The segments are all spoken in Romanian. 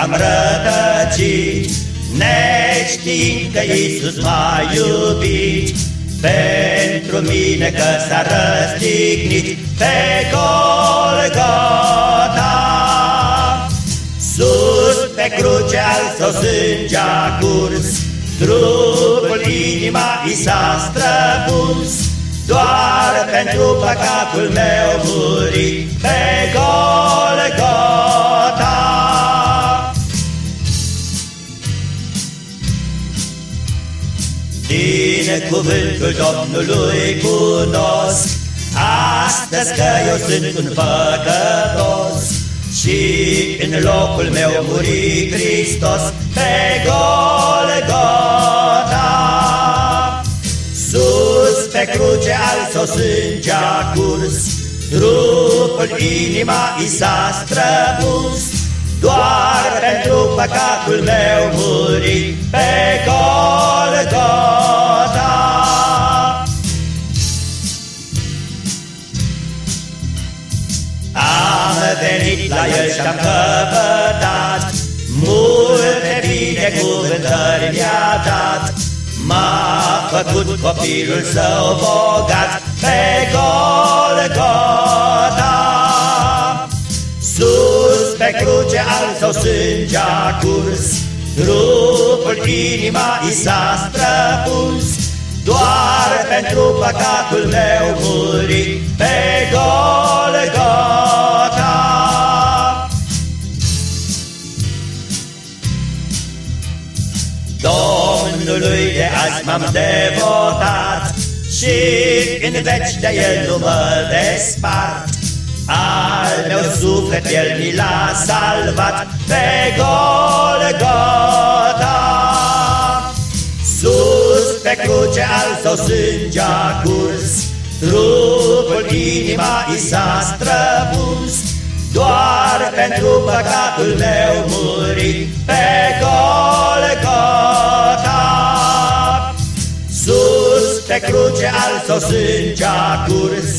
m-am rătăcit, Neștiind că Iisus m-a iubit, Pentru mine că s-a răstignit pe Golgota. Sus pe cruce al său sânge a curs, Trupul, inima i s-a străpus, Doar pentru păcatul meu muri Din cuvântul Domnului cunosc, Astăzi că eu sunt un păcătos, Și în locul meu muri Hristos pe Golgota. Sus pe cruce al său sânge a curs, Trupul, inima i s-a străpus, Doar pentru păcatul meu muri pe Golgota. La el și-am căpătat Multe binecuvântări mi-a dat M-a făcut copilul său bogat pe Golgota. Sus pe cruce al său sânge a curs, Trupul, inima i s-a străpus, Doar pentru păcatul meu muri pe Golgota. Domnului de azi m-am devotat Și în veci de el nu mă despart. Al meu suflet el mi l-a salvat Pe Golgota. Sus pe cruce al său sânge a curs Trupul, inima i s-a străpus Doar pentru păcatul meu muri Pe Golgota pe cruce al său sânge a curs.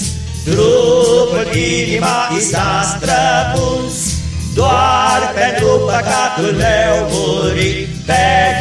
Trupul, inima i s-a străpus Doar pentru păcatul meu muri. Pe Golgota